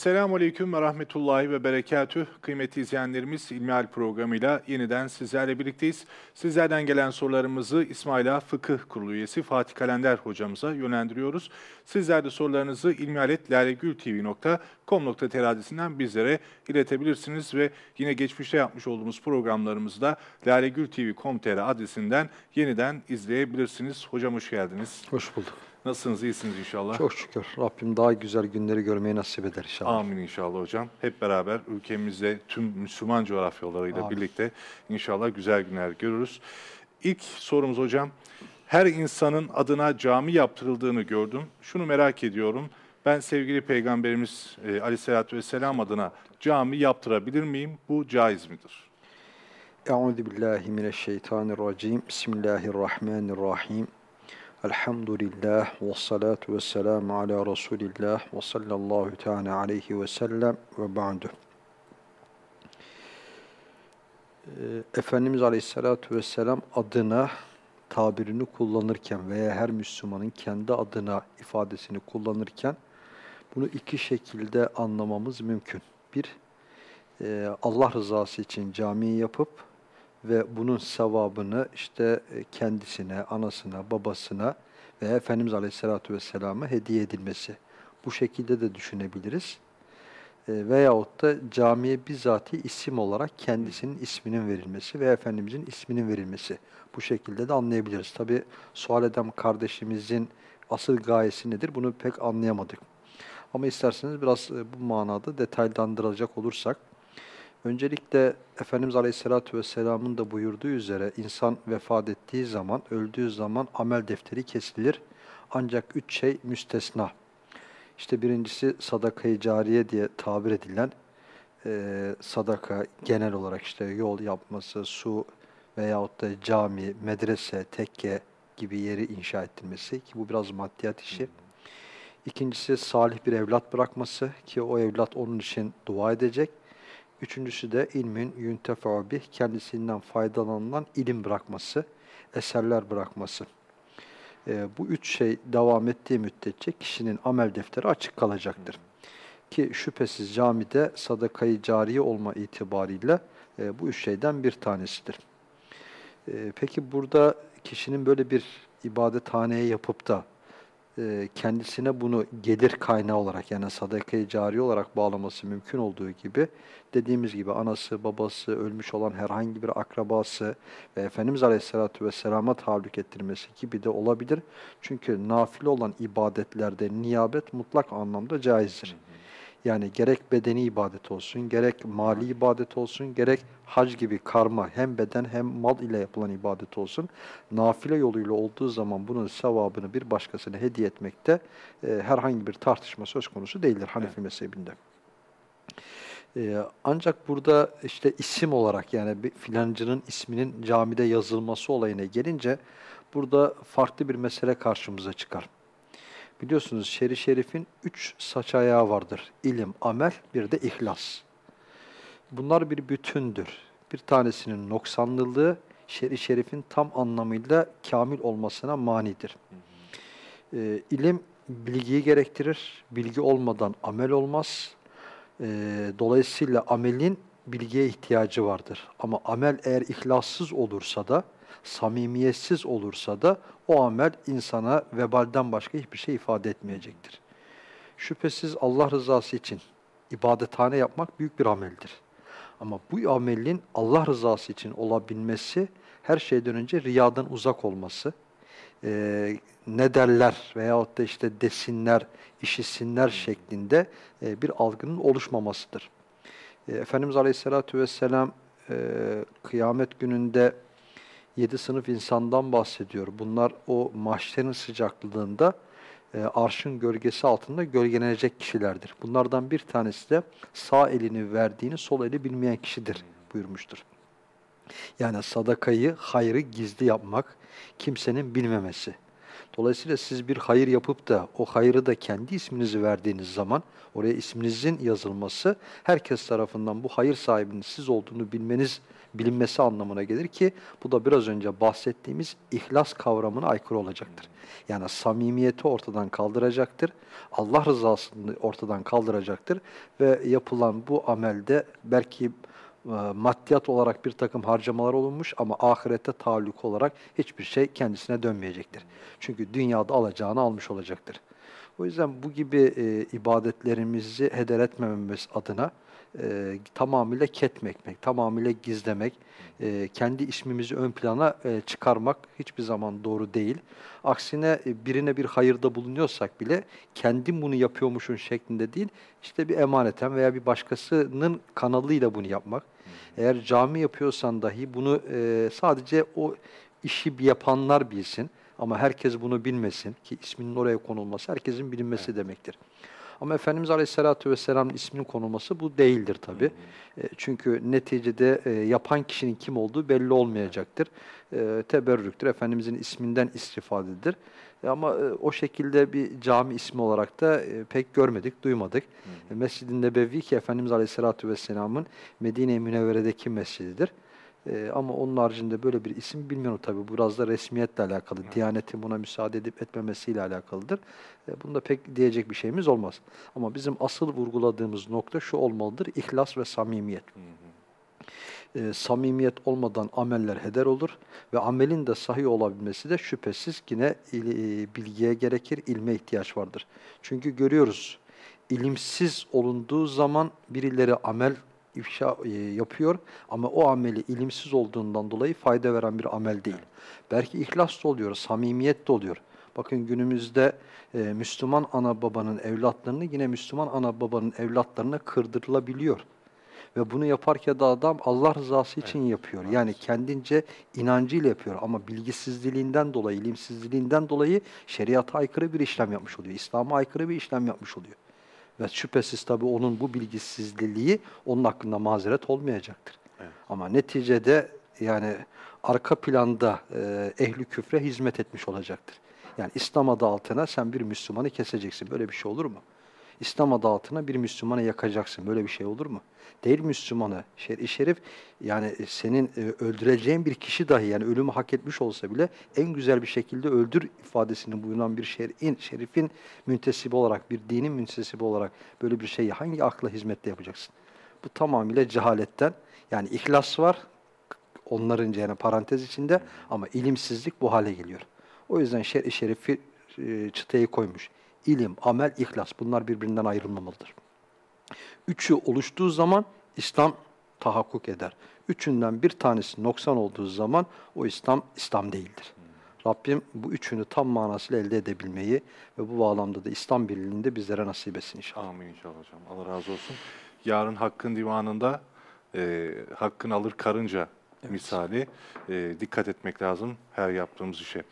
Esselamu Aleyküm ve Rahmetullahi ve Berekatüh. Kıymetli izleyenlerimiz İlmihal programıyla yeniden sizlerle birlikteyiz. Sizlerden gelen sorularımızı İsmaila Fıkıh Kurulu üyesi Fatih Kalender hocamıza yönlendiriyoruz. Sizler de sorularınızı ilmihaletlalegültv.com.tr adresinden bizlere iletebilirsiniz ve yine geçmişte yapmış olduğumuz programlarımızı da lalegültv.com.tr adresinden yeniden izleyebilirsiniz. Hocam hoş geldiniz. Hoş bulduk. Nasılsınız? İyisiniz inşallah. Çok şükür. Rabbim daha güzel günleri görmeyi nasip eder inşallah. Amin inşallah hocam. Hep beraber ülkemizde tüm Müslüman coğrafyalarıyla Amin. birlikte inşallah güzel günler görürüz. İlk sorumuz hocam. Her insanın adına cami yaptırıldığını gördüm. Şunu merak ediyorum. Ben sevgili Peygamberimiz e, Aleyhisselatü Vesselam adına cami yaptırabilir miyim? Bu caiz midir? Euzu billahi mineşşeytanirracim. Bismillahirrahmanirrahim. Elhamdülillah ve salatu ve selamu ala Resulillah ve sallallahu teala aleyhi ve sellem ve ba'du. Ee, Efendimiz Aleyhisselatü Vesselam adına tabirini kullanırken veya her Müslümanın kendi adına ifadesini kullanırken bunu iki şekilde anlamamız mümkün. Bir, e, Allah rızası için cami yapıp ve bunun sevabını işte e, kendisine, anasına, babasına ve Efendimiz Aleyhisselatü Vesselam'a hediye edilmesi. Bu şekilde de düşünebiliriz. E, veyahut da camiye bizzati isim olarak kendisinin isminin verilmesi ve Efendimizin isminin verilmesi. Bu şekilde de anlayabiliriz. Tabi sual eden kardeşimizin asıl gayesi nedir bunu pek anlayamadık. Ama isterseniz biraz e, bu manada detaylandıracak olursak, Öncelikle Efendimiz Aleyhisselatü Vesselam'ın da buyurduğu üzere insan vefat ettiği zaman, öldüğü zaman amel defteri kesilir. Ancak üç şey müstesna. İşte birincisi sadakayı cariye diye tabir edilen e, sadaka genel olarak işte yol yapması, su veyahut da cami, medrese, tekke gibi yeri inşa ettirmesi ki bu biraz maddiyat işi. İkincisi salih bir evlat bırakması ki o evlat onun için dua edecek. Üçüncüsü de ilmin yuntefa'u bih, kendisinden faydalanılan ilim bırakması, eserler bırakması. E, bu üç şey devam ettiği müddetçe kişinin amel defteri açık kalacaktır. Ki şüphesiz camide sadakayı cariye olma itibariyle e, bu üç şeyden bir tanesidir. E, peki burada kişinin böyle bir ibadethaneye yapıp da e, kendisine bunu gelir kaynağı olarak yani sadakayı cari olarak bağlaması mümkün olduğu gibi dediğimiz gibi anası, babası, ölmüş olan herhangi bir akrabası ve Efendimiz Aleyhisselatü Vesselam'a tahallük ettirmesi gibi de olabilir. Çünkü nafile olan ibadetlerde niyabet mutlak anlamda caizdir. Yani gerek bedeni ibadet olsun, gerek mali ibadet olsun, gerek hac gibi karma hem beden hem mal ile yapılan ibadet olsun. Nafile yoluyla olduğu zaman bunun sevabını bir başkasına hediye etmekte e, herhangi bir tartışma söz konusu değildir Hanefi evet. mezhebinde. E, ancak burada işte isim olarak yani bir filancının isminin camide yazılması olayına gelince burada farklı bir mesele karşımıza çıkar. Biliyorsunuz şer-i şerifin üç saç ayağı vardır. İlim, amel, bir de ihlas. Bunlar bir bütündür. Bir tanesinin noksanlılığı şer-i şerifin tam anlamıyla kamil olmasına manidir. Ee, ilim bilgiyi gerektirir. Bilgi olmadan amel olmaz. Ee, dolayısıyla amelin bilgiye ihtiyacı vardır. Ama amel eğer ihlassız olursa da, samimiyetsiz olursa da o amel insana vebalden başka hiçbir şey ifade etmeyecektir. Şüphesiz Allah rızası için ibadethane yapmak büyük bir ameldir. Ama bu amelin Allah rızası için olabilmesi her şeyden önce riyadan uzak olması, e, ne derler veyahut da işte desinler, işitsinler şeklinde e, bir algının oluşmamasıdır. E, Efendimiz Aleyhisselatü Vesselam e, kıyamet gününde yedi sınıf insandan bahsediyor. Bunlar o mahşerin sıcaklığında e, arşın gölgesi altında gölgelenecek kişilerdir. Bunlardan bir tanesi de sağ elini verdiğini sol eli bilmeyen kişidir buyurmuştur. Yani sadakayı, hayrı gizli yapmak, kimsenin bilmemesi. Dolayısıyla siz bir hayır yapıp da o hayrı da kendi isminizi verdiğiniz zaman oraya isminizin yazılması herkes tarafından bu hayır sahibinin siz olduğunu bilmeniz bilinmesi anlamına gelir ki bu da biraz önce bahsettiğimiz ihlas kavramına aykırı olacaktır. Yani samimiyeti ortadan kaldıracaktır. Allah rızasını ortadan kaldıracaktır ve yapılan bu amelde belki e, maddiyat olarak bir takım harcamalar olunmuş ama ahirette taalluk olarak hiçbir şey kendisine dönmeyecektir. Çünkü dünyada alacağını almış olacaktır. O yüzden bu gibi e, ibadetlerimizi heder etmememiz adına e, tamamıyla ketmekmek, tamamıyla gizlemek, e, kendi ismimizi ön plana e, çıkarmak hiçbir zaman doğru değil. Aksine e, birine bir hayırda bulunuyorsak bile kendim bunu yapıyormuşun şeklinde değil, işte bir emaneten veya bir başkasının kanalıyla bunu yapmak. Eğer cami yapıyorsan dahi bunu e, sadece o işi yapanlar bilsin ama herkes bunu bilmesin ki isminin oraya konulması herkesin bilinmesi evet. demektir. Ama Efendimiz Aleyhisselatü Vesselam'ın isminin konulması bu değildir tabi. E, çünkü neticede e, yapan kişinin kim olduğu belli olmayacaktır. E, teberrüktür. Efendimizin isminden istifadedir. E, ama e, o şekilde bir cami ismi olarak da e, pek görmedik, duymadık. Mescid-i Nebevi ki Efendimiz Aleyhisselatü Vesselam'ın Medine-i Münevvere'deki mescididir. E, ama onun haricinde böyle bir isim bilmiyorum tabii. Biraz da resmiyetle alakalı. Evet. Diyanetin buna müsaade edip etmemesiyle alakalıdır. E, bunda pek diyecek bir şeyimiz olmaz. Ama bizim asıl vurguladığımız nokta şu olmalıdır. İhlas ve samimiyet. Hı hı. E, samimiyet olmadan ameller heder olur ve amelin de sahih olabilmesi de şüphesiz yine il, e, bilgiye gerekir, ilme ihtiyaç vardır. Çünkü görüyoruz ilimsiz olunduğu zaman birileri amel ifşa e, yapıyor ama o ameli ilimsiz olduğundan dolayı fayda veren bir amel değil. Belki ihlas da oluyor, samimiyet de oluyor. Bakın günümüzde e, Müslüman ana babanın evlatlarını yine Müslüman ana babanın evlatlarına kırdırılabiliyor. Ve bunu yaparken de adam Allah rızası için evet. yapıyor. Yani kendince inancıyla yapıyor ama bilgisizliğinden dolayı, ilimsizliğinden dolayı şeriata aykırı bir işlem yapmış oluyor. İslam'a aykırı bir işlem yapmış oluyor. Ve şüphesiz tabii onun bu bilgisizliği onun hakkında mazeret olmayacaktır. Evet. Ama neticede yani arka planda e, ehli küfre hizmet etmiş olacaktır. Yani İslam adı altına sen bir Müslümanı keseceksin. Böyle bir şey olur mu? İslam adı altına bir Müslümanı yakacaksın. Böyle bir şey olur mu? Değil Müslümanı. Şer şerif yani senin e, öldüreceğin bir kişi dahi yani ölümü hak etmiş olsa bile en güzel bir şekilde öldür ifadesini bulunan bir şer'in, şerifin müntesibi olarak, bir dinin müntesibi olarak böyle bir şeyi hangi akla hizmette yapacaksın? Bu tamamıyla cehaletten yani ihlas var onların yani parantez içinde ama ilimsizlik bu hale geliyor. O yüzden şer-i şerifi e, çıtayı koymuş. İlim, amel, ihlas bunlar birbirinden ayrılmamalıdır. Üçü oluştuğu zaman İslam tahakkuk eder. Üçünden bir tanesi noksan olduğu zaman o İslam, İslam değildir. Rabbim bu üçünü tam manasıyla elde edebilmeyi ve bu bağlamda da İslam birliğinde bizlere nasip etsin inşallah. Amin inşallah hocam. Allah razı olsun. Yarın Hakkın Divanı'nda e, hakkın alır karınca evet. misali e, dikkat etmek lazım her yaptığımız işe.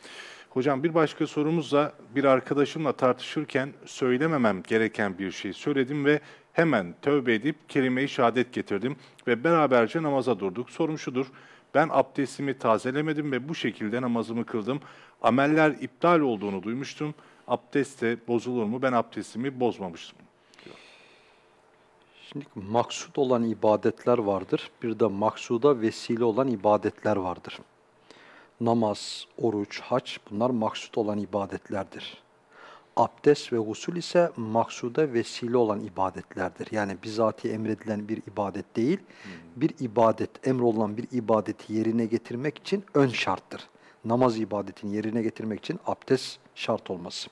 Hocam bir başka sorumuz da bir arkadaşımla tartışırken söylememem gereken bir şey söyledim ve hemen tövbe edip kelime-i şehadet getirdim ve beraberce namaza durduk. Sorum şudur, ben abdestimi tazelemedim ve bu şekilde namazımı kıldım. Ameller iptal olduğunu duymuştum. Abdest de bozulur mu? Ben abdestimi bozmamıştım. Şimdi maksud olan ibadetler vardır. Bir de maksuda vesile olan ibadetler vardır namaz, oruç, haç bunlar maksut olan ibadetlerdir. Abdest ve gusül ise maksuda vesile olan ibadetlerdir. Yani bizatihi emredilen bir ibadet değil, hmm. bir ibadet, emrolunan bir ibadeti yerine getirmek için ön şarttır. Namaz ibadetini yerine getirmek için abdest şart olması.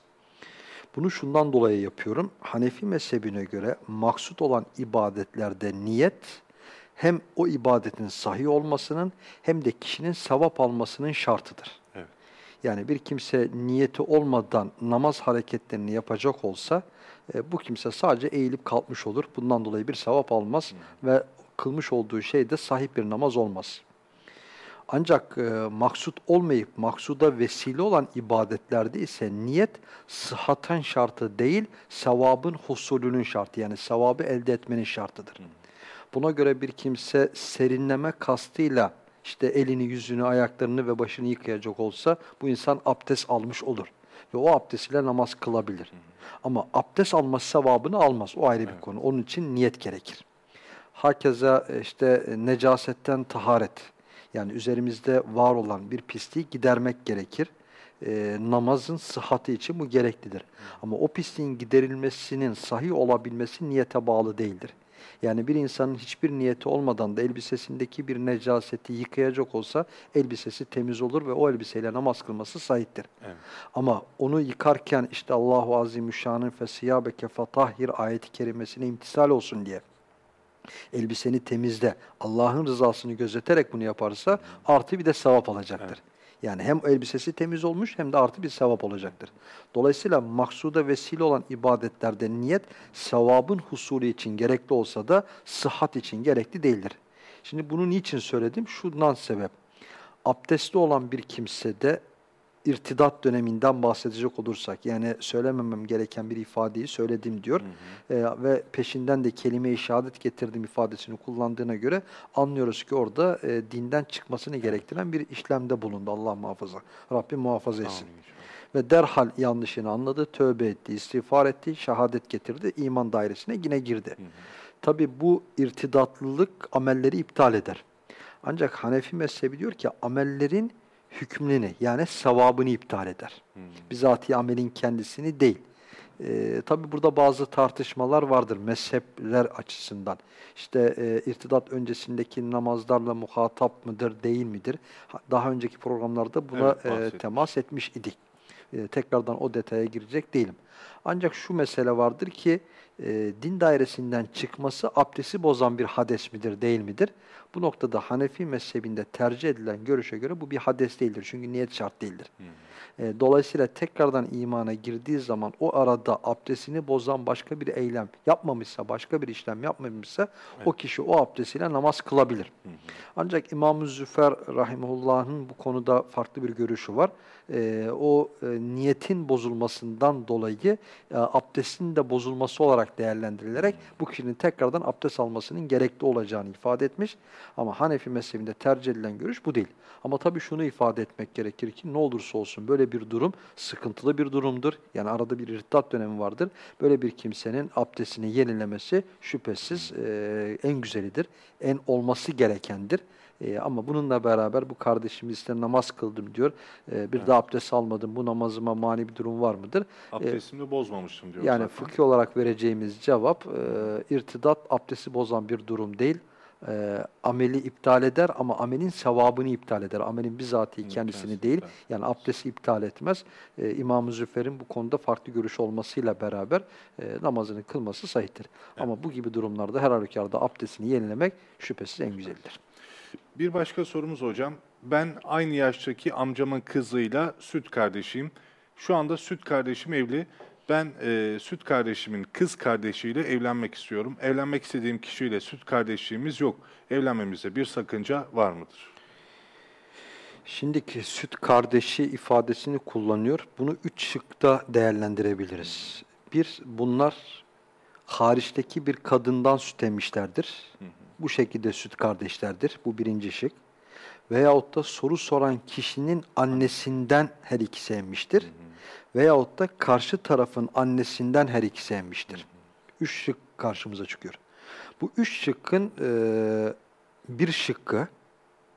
Bunu şundan dolayı yapıyorum. Hanefi mezhebine göre maksut olan ibadetlerde niyet, hem o ibadetin sahih olmasının hem de kişinin sevap almasının şartıdır. Evet. Yani bir kimse niyeti olmadan namaz hareketlerini yapacak olsa e, bu kimse sadece eğilip kalkmış olur. Bundan dolayı bir sevap almaz hmm. ve kılmış olduğu şey de sahip bir namaz olmaz. Ancak e, maksut olmayıp maksuda vesile olan ibadetlerde ise niyet sıhhatan şartı değil, sevabın husulünün şartı yani sevabı elde etmenin şartıdır. Hmm. Buna göre bir kimse serinleme kastıyla işte elini, yüzünü, ayaklarını ve başını yıkayacak olsa bu insan abdest almış olur. ve o abdest ile namaz kılabilir. Ama abdest alma sevabını almaz. O ayrı bir konu. Onun için niyet gerekir. Hakeza e, işte necasetten taharet. Yani üzerimizde var olan bir pisliği gidermek gerekir. E, namazın sıhhati için bu gereklidir. Ama o pisliğin giderilmesinin sahih olabilmesi niyete bağlı değildir. Yani bir insanın hiçbir niyeti olmadan da elbisesindeki bir necaseti yıkayacak olsa elbisesi temiz olur ve o elbiseyle namaz kılması sahiptir. Evet. Ama onu yıkarken işte Allahu Azimüşşan'ın fesiyâbeke fatahhir ayeti kerimesine imtisal olsun diye elbiseni temizle, Allah'ın rızasını gözeterek bunu yaparsa artı bir de sevap alacaktır. Evet. Yani hem elbisesi temiz olmuş hem de artı bir sevap olacaktır. Dolayısıyla maksuda vesile olan ibadetlerde niyet sevabın husulü için gerekli olsa da sıhhat için gerekli değildir. Şimdi bunu niçin söyledim? Şundan sebep. Abdestli olan bir kimsede irtidat döneminden bahsedecek olursak, yani söylememem gereken bir ifadeyi söyledim diyor Ee, ve peşinden de kelime-i şehadet getirdim ifadesini kullandığına göre anlıyoruz ki orada e, dinden çıkmasını gerektiren bir işlemde bulundu Allah muhafaza. Rabbim muhafaza etsin. Amin. Ve derhal yanlışını anladı, tövbe etti, istiğfar etti, şehadet getirdi, iman dairesine yine girdi. Tabi bu irtidatlılık amelleri iptal eder. Ancak Hanefi mezhebi diyor ki amellerin hükmünü yani sevabını iptal eder. Bizatihi amelin kendisini değil. Ee, Tabi burada bazı tartışmalar vardır mezhepler açısından. İşte e, irtidat öncesindeki namazlarla muhatap mıdır, değil midir? Ha- Daha önceki programlarda buna Evet, e, temas etmiş idik. E, tekrardan o detaya girecek değilim. Ancak şu mesele vardır ki e, din dairesinden çıkması abdesti bozan bir hades midir, değil midir? Bu noktada Hanefi mezhebinde tercih edilen görüşe göre bu bir hades değildir. Çünkü niyet şart değildir. E, dolayısıyla tekrardan imana girdiği zaman o arada abdestini bozan başka bir eylem yapmamışsa, başka bir işlem yapmamışsa o kişi o abdestiyle namaz kılabilir. Ancak İmam-ı Züfer Rahimullah'ın bu konuda farklı bir görüşü var. E, o e, niyetin bozulmasından dolayı e, abdestin de bozulması olarak değerlendirilerek bu kişinin tekrardan abdest almasının gerekli olacağını ifade etmiş. Ama Hanefi mezhebinde tercih edilen görüş bu değil. Ama tabii şunu ifade etmek gerekir ki ne olursa olsun böyle bir durum sıkıntılı bir durumdur. Yani arada bir irtidat dönemi vardır. Böyle bir kimsenin abdestini yenilemesi şüphesiz e, en güzelidir. En olması gerekendir. E, ama bununla beraber bu kardeşimiz işte namaz kıldım diyor. E, bir de abdest almadım. Bu namazıma mani bir durum var mıdır? Abdestimi bozmamıştım diyor Yani zaten. fıkhi olarak vereceğimiz cevap e, irtidat abdesti bozan bir durum değil. E, ameli iptal eder ama amelin sevabını iptal eder. Amelin bizatihi kendisini kendisi değil. Yani abdesti iptal etmez. E, İmam-ı Züfer'in bu konuda farklı görüş olmasıyla beraber e, namazını kılması sahihtir. Ama bu gibi durumlarda her halükarda abdestini yenilemek şüphesiz en güzelidir. Bir başka sorumuz hocam. Ben aynı yaştaki amcamın kızıyla süt kardeşiyim. Şu anda süt kardeşim evli. Ben e, süt kardeşimin kız kardeşiyle evlenmek istiyorum. Evlenmek istediğim kişiyle süt kardeşliğimiz yok. Evlenmemize bir sakınca var mıdır? Şimdiki süt kardeşi ifadesini kullanıyor. Bunu üç şıkta değerlendirebiliriz. Bir, bunlar hariçteki bir kadından süt emmişlerdir. Bu şekilde süt kardeşlerdir. Bu birinci şık. Veyahut da soru soran kişinin annesinden her ikisi emmiştir. Veyahut da karşı tarafın annesinden her ikisi emmiştir. Üç şık karşımıza çıkıyor. Bu üç şıkkın eee, bir şıkkı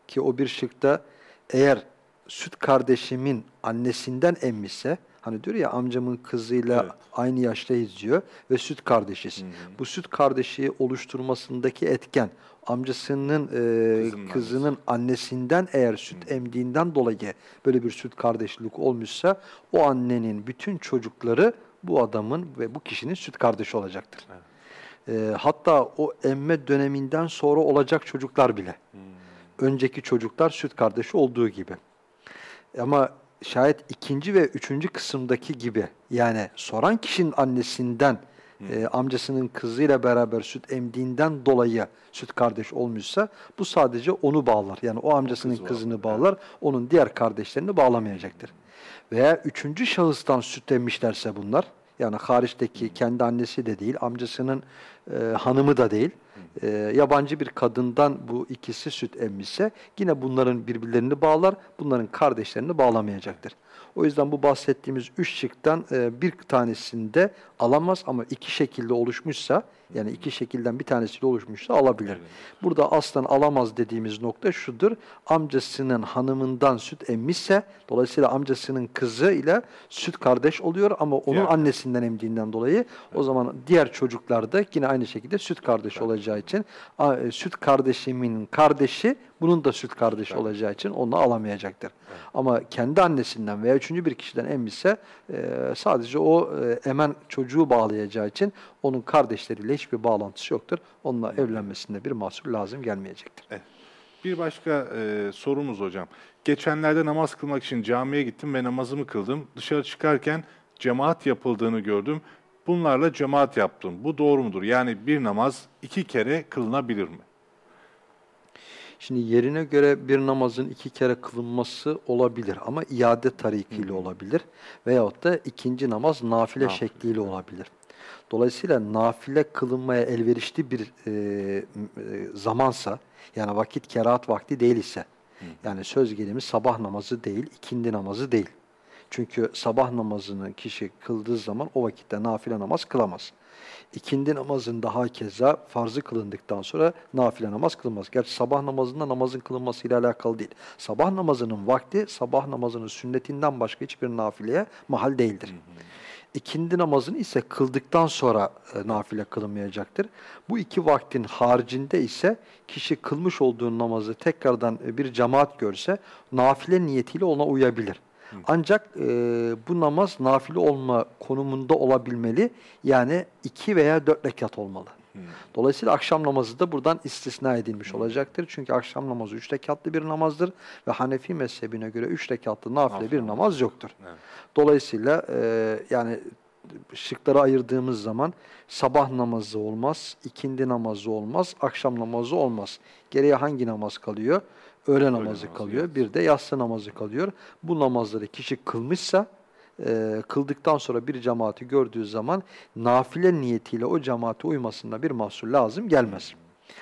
ki o bir şıkta eğer süt kardeşimin annesinden emmişse hani diyor ya amcamın kızıyla Evet. aynı yaştayız diyor ve süt kardeşiz. Bu süt kardeşi oluşturmasındaki etken amcasının e, Kızının annesinden eğer süt emdiğinden dolayı böyle bir süt kardeşlik olmuşsa o annenin bütün çocukları bu adamın ve bu kişinin süt kardeşi olacaktır. E, hatta o emme döneminden sonra olacak çocuklar bile. Önceki çocuklar süt kardeşi olduğu gibi. Ama şayet ikinci ve üçüncü kısımdaki gibi yani soran kişinin annesinden e, amcasının kızıyla beraber süt emdiğinden dolayı süt kardeş olmuşsa bu sadece onu bağlar. Yani o amcasının kızı kızını bağlar, bağlar, onun diğer kardeşlerini bağlamayacaktır. Veya üçüncü şahıstan süt emmişlerse bunlar, yani hariçteki kendi annesi de değil, amcasının e, hanımı da değil, e, yabancı bir kadından bu ikisi süt emmişse yine bunların birbirlerini bağlar, bunların kardeşlerini bağlamayacaktır. O yüzden bu bahsettiğimiz üç şıktan e, bir tanesinde alamaz ama iki şekilde oluşmuşsa yani iki şekilden bir tanesiyle oluşmuşsa alabilir. Burada aslan alamaz dediğimiz nokta şudur. Amcasının hanımından süt emmişse dolayısıyla amcasının kızı ile süt kardeş oluyor ama onun Diğer- annesinden emdiğinden dolayı o zaman diğer çocuklar da yine aynı şekilde süt kardeş olacağı için e, süt kardeşimin kardeşi bunun da süt kardeşi olacağı için onu alamayacaktır. Ama kendi annesinden veya üçüncü bir kişiden emmişse e, sadece o e, emen çocuğu bağlayacağı için onun kardeşleriyle hiçbir bağlantısı yoktur. Onunla evlenmesinde bir mahsur lazım gelmeyecektir. Bir başka e, sorumuz hocam. Geçenlerde namaz kılmak için camiye gittim ve namazımı kıldım. Dışarı çıkarken cemaat yapıldığını gördüm. Bunlarla cemaat yaptım. Bu doğru mudur? Yani bir namaz iki kere kılınabilir mi? Şimdi yerine göre bir namazın iki kere kılınması olabilir ama iade tarikiyle olabilir. Veyahut da ikinci namaz nafile, Nafile, şekliyle olabilir. Dolayısıyla nafile kılınmaya elverişli bir e, e, zamansa, yani vakit kerahat vakti değil ise, yani söz gelimi sabah namazı değil, ikindi namazı değil. Çünkü sabah namazını kişi kıldığı zaman o vakitte nafile namaz kılamaz. İkindi namazında hakeza farzı kılındıktan sonra nafile namaz kılınmaz. Gerçi sabah namazında namazın kılınmasıyla alakalı değil. Sabah namazının vakti sabah namazının sünnetinden başka hiçbir nafileye mahal değildir. İkindi namazını ise kıldıktan sonra e, nafile kılınmayacaktır. Bu iki vaktin haricinde ise kişi kılmış olduğu namazı tekrardan e, bir cemaat görse nafile niyetiyle ona uyabilir. Ancak e, bu namaz nafile olma konumunda olabilmeli. Yani iki veya dört rekat olmalı. Dolayısıyla akşam namazı da buradan istisna edilmiş olacaktır. Çünkü akşam namazı üç rekatlı bir namazdır ve Hanefi mezhebine göre üç rekatlı nafile bir namaz yoktur. Evet. Dolayısıyla e, yani şıkları ayırdığımız zaman sabah namazı olmaz, ikindi namazı olmaz, akşam namazı olmaz. Geriye hangi namaz kalıyor? Öğle namazı kalıyor, bir de yatsı namazı kalıyor. Bu namazları kişi kılmışsa, e, kıldıktan sonra bir cemaati gördüğü zaman nafile niyetiyle o cemaate uymasında bir mahsur lazım gelmez.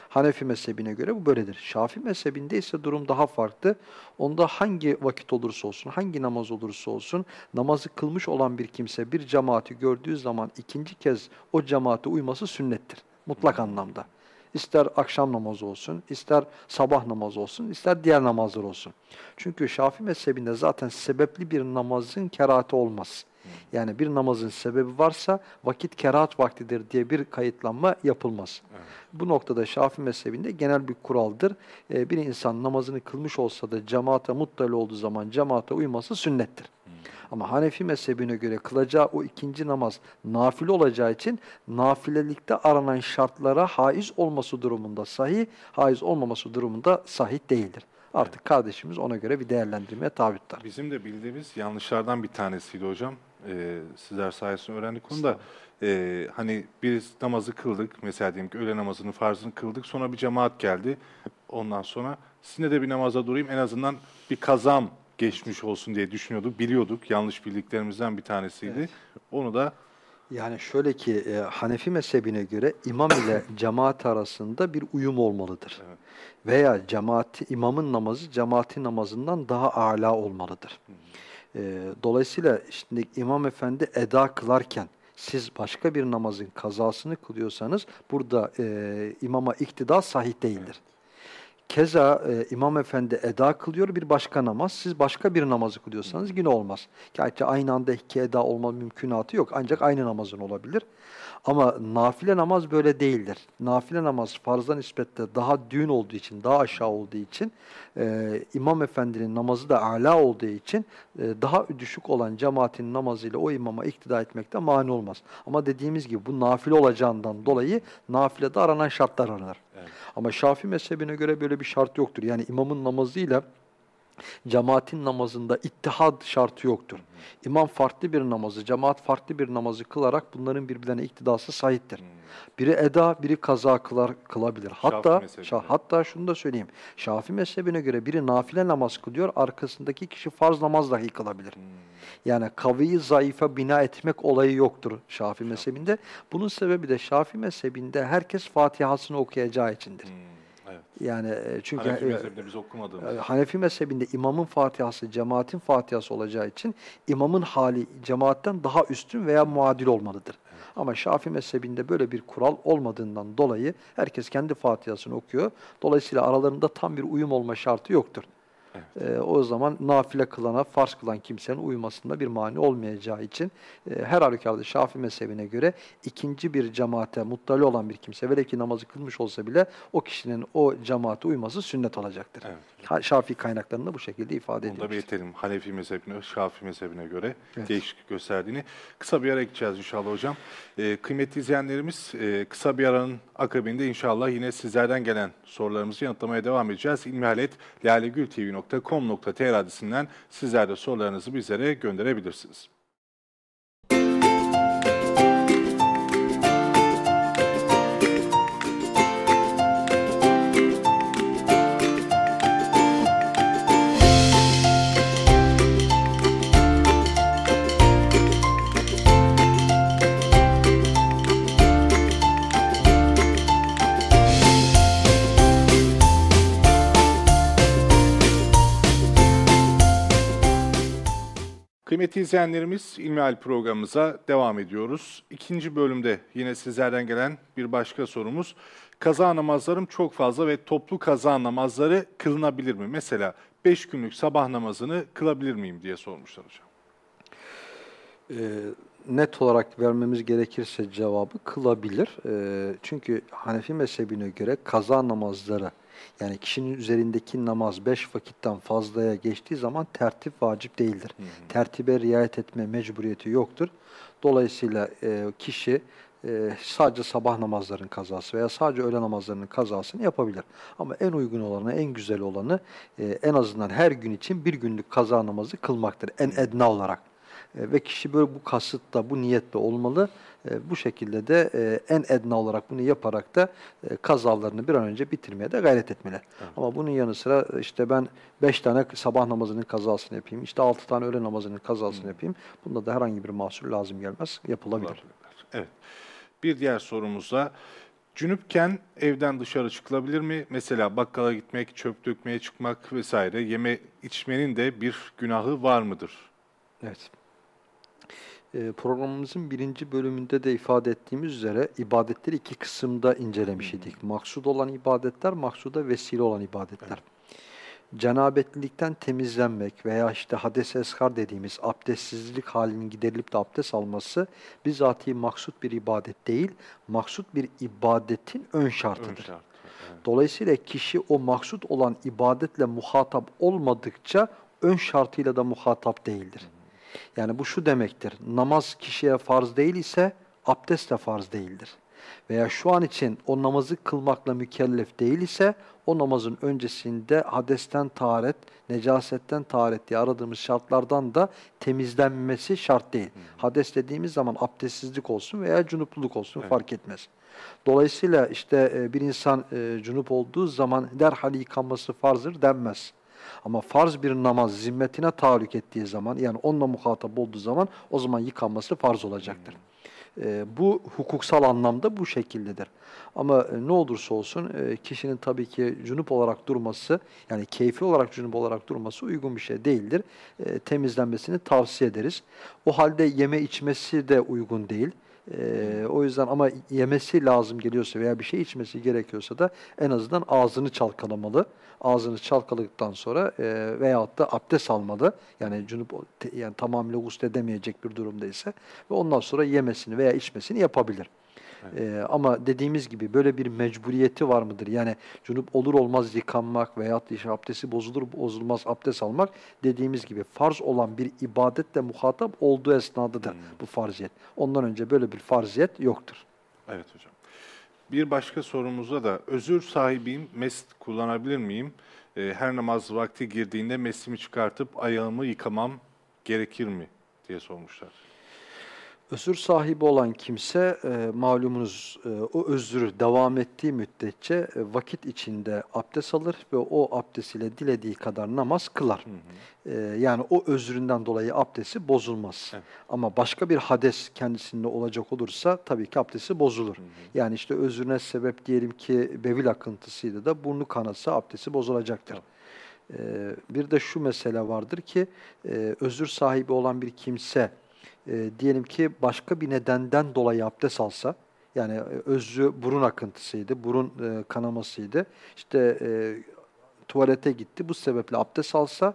Hanefi mezhebine göre bu böyledir. Şafi mezhebinde ise durum daha farklı. Onda hangi vakit olursa olsun, hangi namaz olursa olsun namazı kılmış olan bir kimse bir cemaati gördüğü zaman ikinci kez o cemaate uyması sünnettir. Mutlak anlamda. İster akşam namazı olsun, ister sabah namazı olsun, ister diğer namazlar olsun. Çünkü Şafi mezhebinde zaten sebepli bir namazın kerahati olmaz. Yani bir namazın sebebi varsa vakit kerahat vaktidir diye bir kayıtlanma yapılmaz. Bu noktada Şafii mezhebinde genel bir kuraldır. Ee, bir insan namazını kılmış olsa da cemaate muttali olduğu zaman cemaate uyması sünnettir. Ama Hanefi mezhebine göre kılacağı o ikinci namaz nafile olacağı için nafilelikte aranan şartlara haiz olması durumunda sahih, haiz olmaması durumunda sahih değildir. Artık kardeşimiz ona göre bir değerlendirmeye tabi tutar. Bizim de bildiğimiz yanlışlardan bir tanesiydi hocam. Ee, sizler sayesinde öğrendik onu da. Ee, hani bir namazı kıldık. Mesela diyelim ki öğle namazının farzını kıldık. Sonra bir cemaat geldi. Ondan sonra sizinle de bir namaza durayım. En azından bir kazam geçmiş olsun diye düşünüyorduk. Biliyorduk. Yanlış bildiklerimizden bir tanesiydi. Onu da Yani şöyle ki e, Hanefi mezhebine göre imam ile cemaat arasında bir uyum olmalıdır. Evet. Veya cemaati imamın namazı cemaatin namazından daha âlâ olmalıdır. E, dolayısıyla şimdi imam efendi eda kılarken siz başka bir namazın kazasını kılıyorsanız burada e, imama iktida sahih değildir. Keza e, imam efendi eda kılıyor bir başka namaz. Siz başka bir namazı kılıyorsanız yine olmaz. Gerçi aynı anda iki eda olma mümkünatı yok. Ancak aynı namazın olabilir. Ama nafile namaz böyle değildir. Nafile namaz farza nispetle daha düğün olduğu için, daha aşağı olduğu için e, imam efendinin namazı da ala olduğu için e, daha düşük olan cemaatin namazıyla o imama iktida etmekte mani olmaz. Ama dediğimiz gibi bu nafile olacağından dolayı nafilede aranan şartlar aranır. Evet. Ama Şafii mezhebine göre böyle bir şart yoktur. Yani imamın namazıyla cemaatin namazında ittihad şartı yoktur. İmam farklı bir namazı, cemaat farklı bir namazı kılarak bunların birbirlerine iktidası sahiptir. Biri eda, biri kaza kılar, kılabilir. Hatta mezhebinde. şa- hatta şunu da söyleyeyim. Şafii mezhebine göre biri nafile namaz kılıyor, arkasındaki kişi farz namaz dahi kılabilir. Yani kaviyi zayıfa bina etmek olayı yoktur Şafii mezhebinde. Bunun sebebi de Şafii mezhebinde herkes Fatiha'sını okuyacağı içindir. Hmm, evet. Yani e, çünkü Hanefi e, mezhebinde biz okumadığımız. e, Hanefi mezhebinde imamın fatihası cemaatin fatihası olacağı için imamın hali cemaatten daha üstün veya muadil olmalıdır. Ama Şafii mezhebinde böyle bir kural olmadığından dolayı herkes kendi fatihasını okuyor. Dolayısıyla aralarında tam bir uyum olma şartı yoktur. Ee, o zaman nafile kılana, farz kılan kimsenin uyumasında bir mani olmayacağı için e, her halükarda Şafii mezhebine göre ikinci bir cemaate muttali olan bir kimse velev ki namazı kılmış olsa bile o kişinin o cemaate uyması sünnet olacaktır. Evet. Şafii kaynaklarında bu şekilde ifade Onu da edilmiştir. belirtelim. Hanefi mezhebine, Şafii mezhebine göre Evet. değişiklik gösterdiğini. Kısa bir ara gideceğiz inşallah hocam. Ee, kıymetli izleyenlerimiz e, kısa bir aranın akabinde inşallah yine sizlerden gelen sorularımızı yanıtlamaya devam edeceğiz. İlmihalet lalegültv.com.tr adresinden sizler de sorularınızı bizlere gönderebilirsiniz. Kıymetli izleyenlerimiz İlmihal programımıza devam ediyoruz. İkinci bölümde yine sizlerden gelen bir başka sorumuz. Kaza namazlarım çok fazla ve toplu kaza namazları kılınabilir mi? Mesela 5 günlük sabah namazını kılabilir miyim diye sormuşlar hocam. Ee, net olarak vermemiz gerekirse cevabı kılabilir. Ee, çünkü Hanefi mezhebine göre kaza namazları yani kişinin üzerindeki namaz beş vakitten fazlaya geçtiği zaman tertip vacip değildir. Tertibe riayet etme mecburiyeti yoktur. Dolayısıyla e, kişi e, sadece sabah namazlarının kazası veya sadece öğle namazlarının kazasını yapabilir. Ama en uygun olanı, en güzel olanı e, en azından her gün için bir günlük kaza namazı kılmaktır. En edna olarak. E, ve kişi böyle bu kasıtla, bu niyetle olmalı. E, bu şekilde de e, en edna olarak bunu yaparak da e, kazalarını bir an önce bitirmeye de gayret etmeli. Ama bunun yanı sıra işte ben 5 tane sabah namazının kazasını yapayım, işte 6 tane öğle namazının kazasını yapayım. Bunda da herhangi bir mahsur lazım gelmez, yapılabilir. Evet. Bir diğer sorumuz da cünüpken evden dışarı çıkılabilir mi? Mesela bakkala gitmek, çöp dökmeye çıkmak vesaire yeme içmenin de bir günahı var mıdır? Evet. Ee, Programımızın birinci bölümünde de ifade ettiğimiz üzere ibadetleri iki kısımda incelemiş idik. Maksud olan ibadetler, maksuda vesile olan ibadetler. Cenabetlilikten temizlenmek veya işte hades eshar dediğimiz abdestsizlik halinin giderilip de abdest alması bizatihi maksut bir ibadet değil, maksut bir ibadetin ön şartıdır. Ön şart. Evet. Dolayısıyla kişi o maksut olan ibadetle muhatap olmadıkça ön şartıyla da muhatap değildir. Yani bu şu demektir. Namaz kişiye farz değil ise abdest de farz değildir. Veya şu an için o namazı kılmakla mükellef değil ise o namazın öncesinde hadesten taharet, necasetten taharet diye aradığımız şartlardan da temizlenmesi şart değil. Hades dediğimiz zaman abdestsizlik olsun veya cunupluluk olsun fark etmez. Dolayısıyla işte e, bir insan e, cunup olduğu zaman derhal yıkanması farzdır denmez. Ama farz bir namaz zimmetine tahallük ettiği zaman yani onunla muhatap olduğu zaman o zaman yıkanması farz olacaktır. E, bu hukuksal anlamda bu şekildedir. Ama e, ne olursa olsun e, kişinin tabii ki cunup olarak durması yani keyfi olarak cunup olarak durması uygun bir şey değildir. E, temizlenmesini tavsiye ederiz. O halde yeme içmesi de uygun değil. Ee, o yüzden ama yemesi lazım geliyorsa veya bir şey içmesi gerekiyorsa da en azından ağzını çalkalamalı. Ağzını çalkaladıktan sonra e, veyahut da abdest almalı. Yani te- yani tamamıyla gusledemeyecek bir durumdaysa ve ondan sonra yemesini veya içmesini yapabilir. Ee, ama dediğimiz gibi böyle bir mecburiyeti var mıdır? Yani cunup olur olmaz yıkanmak veyahut da işte abdesti bozulur bozulmaz abdest almak dediğimiz gibi farz olan bir ibadetle muhatap olduğu esnadadır bu farziyet. Ondan önce böyle bir farziyet yoktur. Evet hocam. Bir başka sorumuzda da özür sahibiyim, mest kullanabilir miyim? Ee, her namaz vakti girdiğinde meslimi çıkartıp ayağımı yıkamam gerekir mi diye sormuşlar. Özür sahibi olan kimse e, malumunuz e, o özrü devam ettiği müddetçe e, vakit içinde abdest alır ve o abdest ile dilediği kadar namaz kılar. E, yani o özründen dolayı abdesti bozulmaz. Evet. Ama başka bir hades kendisinde olacak olursa tabii ki abdesti bozulur. Yani işte özrüne sebep diyelim ki bevil akıntısıydı da burnu kanasa abdesti bozulacaktır. E, bir de şu mesele vardır ki e, özür sahibi olan bir kimse e, diyelim ki başka bir nedenden dolayı abdest alsa, yani e, özrü burun akıntısıydı, burun e, kanamasıydı, işte e, tuvalete gitti, bu sebeple abdest alsa,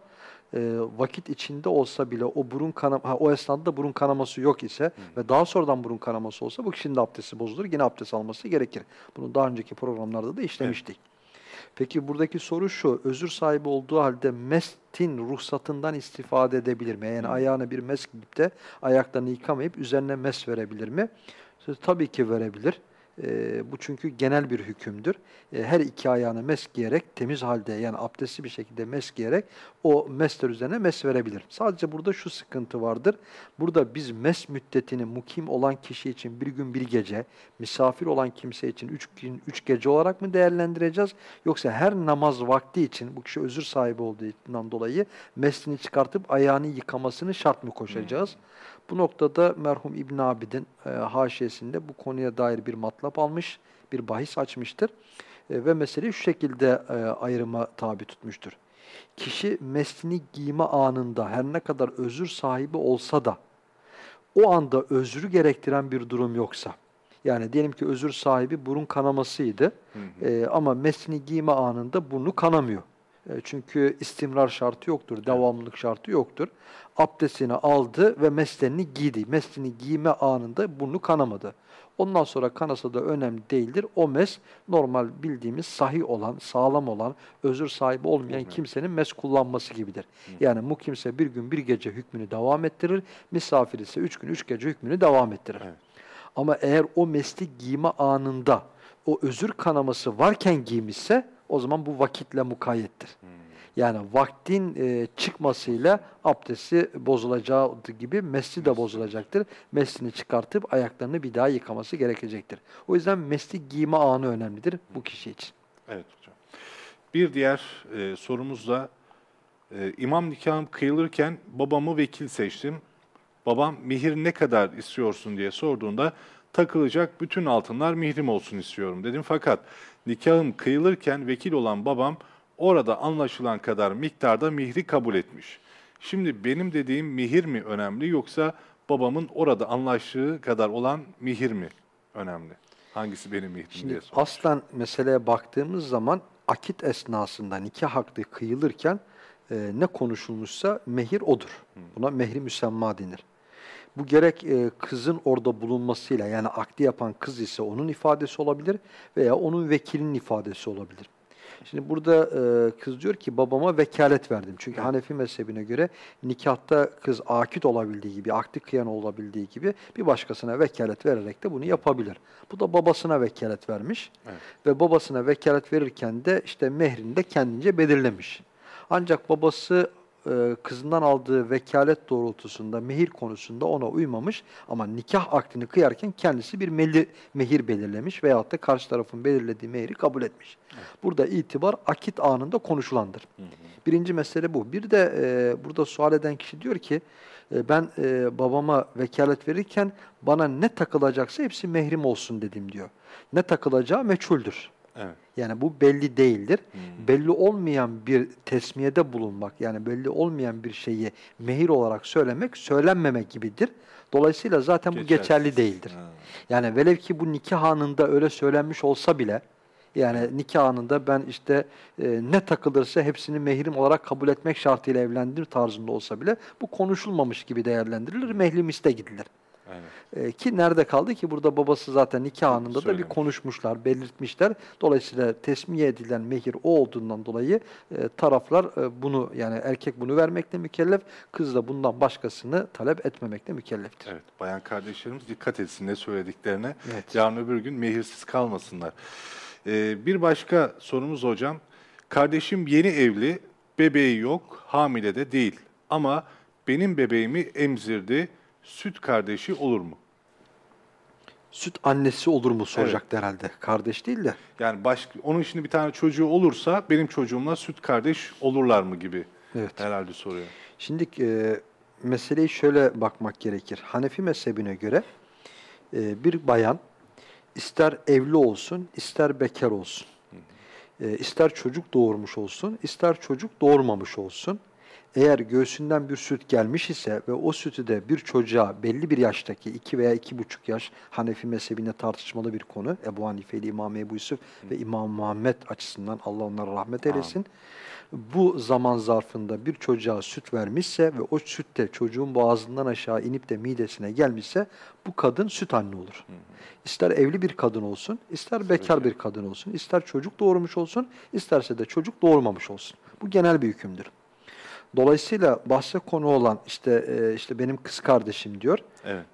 e, vakit içinde olsa bile o burun kanam ha, o esnada da burun kanaması yok ise ve daha sonradan burun kanaması olsa bu kişinin de abdesti bozulur, yine abdest alması gerekir. Bunu daha önceki programlarda da işlemiştik. Peki buradaki soru şu, özür sahibi olduğu halde mestin ruhsatından istifade edebilir mi? Yani ayağına bir mes giyip de ayaklarını yıkamayıp üzerine mes verebilir mi? Tabii ki verebilir. Ee, bu çünkü genel bir hükümdür. Ee, her iki ayağını mes giyerek, temiz halde yani abdestli bir şekilde mes giyerek o mesler üzerine mes verebilir. Sadece burada şu sıkıntı vardır. Burada biz mes müddetini mukim olan kişi için bir gün bir gece, misafir olan kimse için üç gün üç gece olarak mı değerlendireceğiz? Yoksa her namaz vakti için bu kişi özür sahibi olduğundan dolayı meslini çıkartıp ayağını yıkamasını şart mı koşacağız? Bu noktada merhum İbn Abidin e, haşiyesinde bu konuya dair bir matlap almış, bir bahis açmıştır. E, ve meseleyi şu şekilde e, ayrıma tabi tutmuştur. Kişi meslini giyme anında her ne kadar özür sahibi olsa da o anda özrü gerektiren bir durum yoksa, yani diyelim ki özür sahibi burun kanamasıydı e, ama meslini giyme anında burnu kanamıyor. E, çünkü istimrar şartı yoktur, devamlılık şartı yoktur. Abdestini aldı ve meslenini giydi. Meslini giyme anında burnu kanamadı. Ondan sonra kanasa da önemli değildir. O mes normal bildiğimiz sahih olan, sağlam olan, özür sahibi olmayan kimsenin mes kullanması gibidir. Yani bu kimse bir gün bir gece hükmünü devam ettirir, misafir ise üç gün üç gece hükmünü devam ettirir. Evet. Ama eğer o mesli giyme anında o özür kanaması varken giymişse o zaman bu vakitle mukayyettir. Yani vaktin e, çıkmasıyla abdesti bozulacağı gibi mesli de bozulacaktır. Meslini çıkartıp ayaklarını bir daha yıkaması gerekecektir. O yüzden mesli giyme anı önemlidir bu kişi için. Evet hocam. Bir diğer e, sorumuz da e, imam nikahım kıyılırken babamı vekil seçtim. Babam mihir ne kadar istiyorsun diye sorduğunda takılacak bütün altınlar mihrim olsun istiyorum dedim. Fakat nikahım kıyılırken vekil olan babam orada anlaşılan kadar miktarda mihri kabul etmiş. Şimdi benim dediğim mihir mi önemli yoksa babamın orada anlaştığı kadar olan mihir mi önemli? Hangisi benim mihrim Şimdi diye sormuş. aslen meseleye baktığımız zaman akit esnasında nikah hakkı kıyılırken e, ne konuşulmuşsa mehir odur. Buna mehri müsemma denir. Bu gerek e, kızın orada bulunmasıyla yani akdi yapan kız ise onun ifadesi olabilir veya onun vekilinin ifadesi olabilir. Şimdi burada e, kız diyor ki babama vekalet verdim. Çünkü Hanefi mezhebine göre nikahta kız akit olabildiği gibi, akdi kıyan olabildiği gibi bir başkasına vekalet vererek de bunu yapabilir. Bu da babasına vekalet vermiş Evet. ve babasına vekalet verirken de işte mehrini de kendince belirlemiş. Ancak babası e, kızından aldığı vekalet doğrultusunda mehir konusunda ona uymamış ama nikah akdini kıyarken kendisi bir meli, mehir belirlemiş veyahut da karşı tarafın belirlediği mehiri kabul etmiş. Burada itibar akit anında konuşulandır. Birinci mesele bu. Bir de e, burada sual eden kişi diyor ki e, ben e, babama vekalet verirken bana ne takılacaksa hepsi mehrim olsun dedim diyor. Ne takılacağı meçhuldür. Evet. Yani bu belli değildir. Belli olmayan bir tesmiyede bulunmak, yani belli olmayan bir şeyi mehir olarak söylemek, söylenmemek gibidir. Dolayısıyla zaten bu Geçersiz. geçerli değildir. Ha. Yani velev ki bu nikah anında öyle söylenmiş olsa bile, yani nikah anında ben işte e, ne takılırsa hepsini mehrim olarak kabul etmek şartıyla evlendir tarzında olsa bile bu konuşulmamış gibi değerlendirilir, mehli misle gidilir. Evet. E, ki nerede kaldı ki burada babası zaten nikah anında da bir Söylemiş. konuşmuşlar, belirtmişler. Dolayısıyla tesmiye edilen mehir o olduğundan dolayı e, taraflar e, bunu yani erkek bunu vermekle mükellef, kız da bundan başkasını talep etmemekle mükelleftir. Evet, bayan kardeşlerimiz dikkat etsin ne söylediklerine. Evet. Yarın öbür gün mehirsiz kalmasınlar. Ee, bir başka sorumuz hocam. Kardeşim yeni evli, bebeği yok, hamile de değil. Ama benim bebeğimi emzirdi, süt kardeşi olur mu? Süt annesi olur mu soracaktı herhalde. Kardeş değil de. Yani başka, onun şimdi bir tane çocuğu olursa benim çocuğumla süt kardeş olurlar mı gibi Evet. herhalde soruyor. Şimdi e, meseleyi şöyle bakmak gerekir. Hanefi mezhebine göre e, bir bayan ister evli olsun, ister bekar olsun, e, ister çocuk doğurmuş olsun, ister çocuk doğurmamış olsun, eğer göğsünden bir süt gelmiş ise ve o sütü de bir çocuğa belli bir yaştaki 2 veya iki buçuk yaş Hanefi mezhebinde tartışmalı bir konu. Ebu Hanife ile İmam Ebu Yusuf ve İmam Muhammed açısından Allah onlara rahmet eylesin. Bu zaman zarfında bir çocuğa süt vermişse ve o süt de çocuğun boğazından aşağı inip de midesine gelmişse bu kadın süt anne olur. İster evli bir kadın olsun, ister bekar bir kadın olsun, ister çocuk doğurmuş olsun, isterse de çocuk doğurmamış olsun. Bu genel bir hükümdür. Dolayısıyla bahse konu olan işte e, işte benim kız kardeşim diyor. Evet.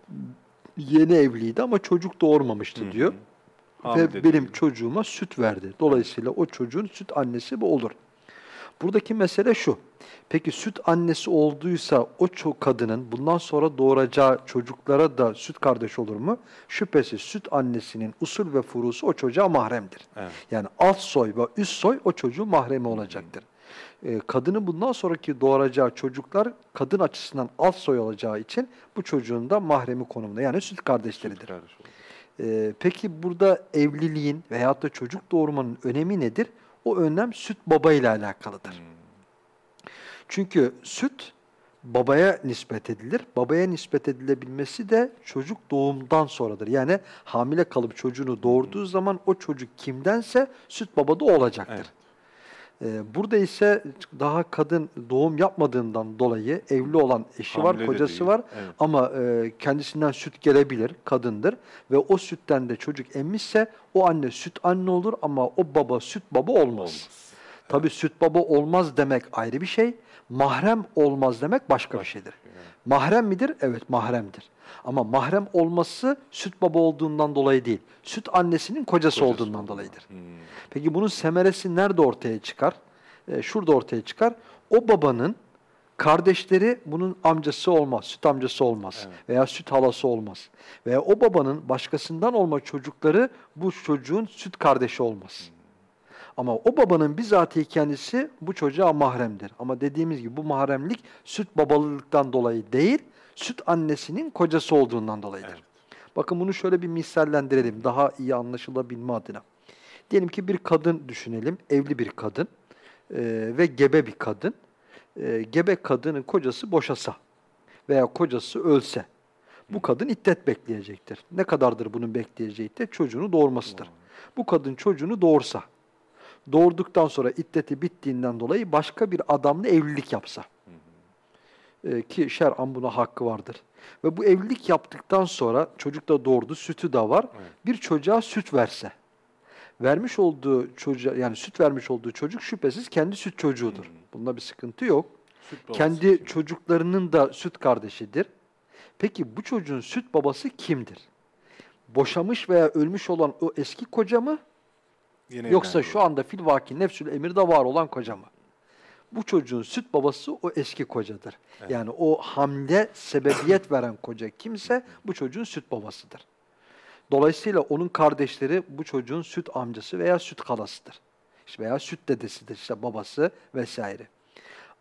Yeni evliydi ama çocuk doğurmamıştı diyor. Hamile Ve benim çocuğuma süt verdi. Dolayısıyla o çocuğun süt annesi bu olur. Buradaki mesele şu. Peki süt annesi olduysa o ço- kadının bundan sonra doğuracağı çocuklara da süt kardeş olur mu? Şüphesiz süt annesinin usul ve furusu o çocuğa mahremdir. Evet. Yani alt soy ve üst soy o çocuğun mahremi olacaktır. Ee, kadının bundan sonraki doğuracağı çocuklar kadın açısından alt soy olacağı için bu çocuğun da mahremi konumunda yani süt kardeşleridir. Süt kardeş. Ee, peki burada evliliğin veyahut da çocuk doğurmanın önemi nedir? O önem süt baba ile alakalıdır. Çünkü süt babaya nispet edilir. Babaya nispet edilebilmesi de çocuk doğumdan sonradır. Yani hamile kalıp çocuğunu doğurduğu zaman o çocuk kimdense süt babada olacaktır. Evet. Ee, burada ise daha kadın doğum yapmadığından dolayı evli olan eşi Hamile var, kocası var Evet. ama e, kendisinden süt gelebilir, kadındır ve o sütten de çocuk emmişse o anne süt anne olur ama o baba süt baba olmaz. Olmaz. Tabii süt baba olmaz demek ayrı bir şey, mahrem olmaz demek başka bir şeydir. Mahrem midir? Evet mahremdir. Ama mahrem olması süt baba olduğundan dolayı değil, süt annesinin kocası, Kocası olduğundan dolayıdır. Hmm. Peki bunun semeresi nerede ortaya çıkar? Ee, şurada ortaya çıkar. O babanın kardeşleri bunun amcası olmaz, süt amcası olmaz Evet. veya süt halası olmaz. Veya o babanın başkasından olma çocukları bu çocuğun süt kardeşi olmaz. Ama o babanın bizatihi kendisi bu çocuğa mahremdir. Ama dediğimiz gibi bu mahremlik süt babalılıktan dolayı değil, süt annesinin kocası olduğundan dolayıdır. Evet. Bakın bunu şöyle bir misallendirelim daha iyi anlaşılabilme adına. Diyelim ki bir kadın düşünelim, evli bir kadın eee, ve gebe bir kadın. Eee, gebe kadının kocası boşasa veya kocası ölse, bu kadın iddet bekleyecektir. Ne kadardır bunun bekleyeceği iddet? Çocuğunu doğurmasıdır. Bu kadın çocuğunu doğursa, doğurduktan sonra iddeti bittiğinden dolayı başka bir adamla evlilik yapsa, e, ki şer'an buna hakkı vardır. Ve bu evlilik yaptıktan sonra çocuk da doğurdu, sütü de var. Evet. Bir çocuğa süt verse, vermiş olduğu çocuğa yani süt vermiş olduğu çocuk şüphesiz kendi süt çocuğudur. Bunda bir sıkıntı yok. Süt kendi kim? çocuklarının da süt kardeşidir. Peki bu çocuğun süt babası kimdir? Boşamış veya ölmüş olan o eski koca mı? Yine Yoksa şu anda fil vaki nefsül emirde var olan koca mı? Bu çocuğun süt babası o eski kocadır. Yani o hamle sebebiyet veren koca kimse bu çocuğun süt babasıdır. Dolayısıyla onun kardeşleri bu çocuğun süt amcası veya süt halasıdır. İşte veya süt dedesidir işte babası vesaire.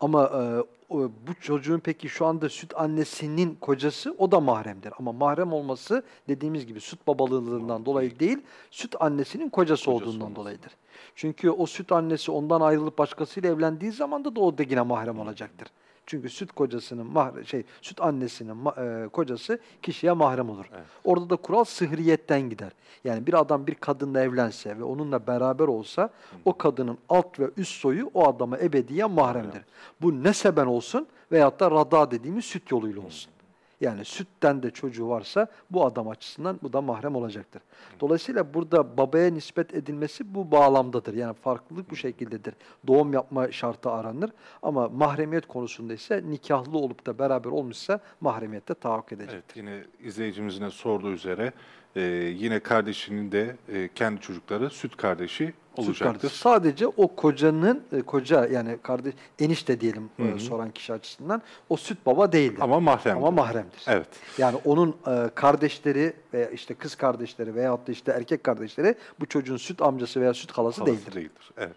Ama e, bu çocuğun peki şu anda süt annesinin kocası o da mahremdir. Ama mahrem olması dediğimiz gibi süt babalığından dolayı değil, süt annesinin kocası, Kocası olduğundan olması. dolayıdır. Çünkü o süt annesi ondan ayrılıp başkasıyla evlendiği zaman da, da o da yine mahrem olacaktır. Çünkü süt kocasının mahre, şey süt annesinin e, kocası kişiye mahrem olur. Evet. Orada da kural sıhriyetten gider. Yani bir adam bir kadınla evlense ve onunla beraber olsa o kadının alt ve üst soyu o adama ebediyen mahremdir. Bu neseben olsun veyahut da rada dediğimiz süt yoluyla olsun. Yani sütten de çocuğu varsa bu adam açısından bu da mahrem olacaktır. Dolayısıyla burada babaya nispet edilmesi bu bağlamdadır. Yani farklılık bu şekildedir. Doğum yapma şartı aranır ama mahremiyet konusunda ise nikahlı olup da beraber olmuşsa mahremiyette tahakkuk edecek. Evet yine izleyicimizin sorduğu üzere e, yine kardeşinin de e, kendi çocukları süt kardeşi Süt olacaktır. kardeşi. Sadece o kocanın e, koca yani kardeş enişte diyelim e, Hı hı. soran kişi açısından o süt baba değildir. Ama mahremdir. Ama mahremdir. Evet. Yani onun e, kardeşleri veya işte kız kardeşleri veyahut da işte erkek kardeşleri bu çocuğun süt amcası veya süt halası, Halası değildir. değildir. Evet.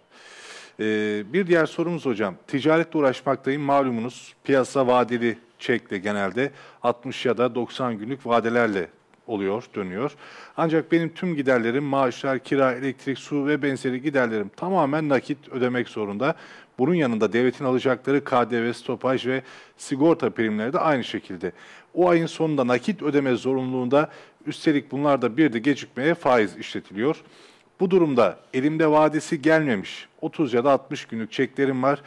Ee, bir diğer sorumuz hocam. Ticaretle uğraşmaktayım. Malumunuz piyasa vadeli çekle genelde 60 ya da 90 günlük vadelerle oluyor, dönüyor. Ancak benim tüm giderlerim, maaşlar, kira, elektrik, su ve benzeri giderlerim tamamen nakit ödemek zorunda. Bunun yanında devletin alacakları KDV, stopaj ve sigorta primleri de aynı şekilde. O ayın sonunda nakit ödeme zorunluluğunda üstelik bunlar da bir de gecikmeye faiz işletiliyor. Bu durumda elimde vadesi gelmemiş 30 ya da 60 günlük çeklerim var.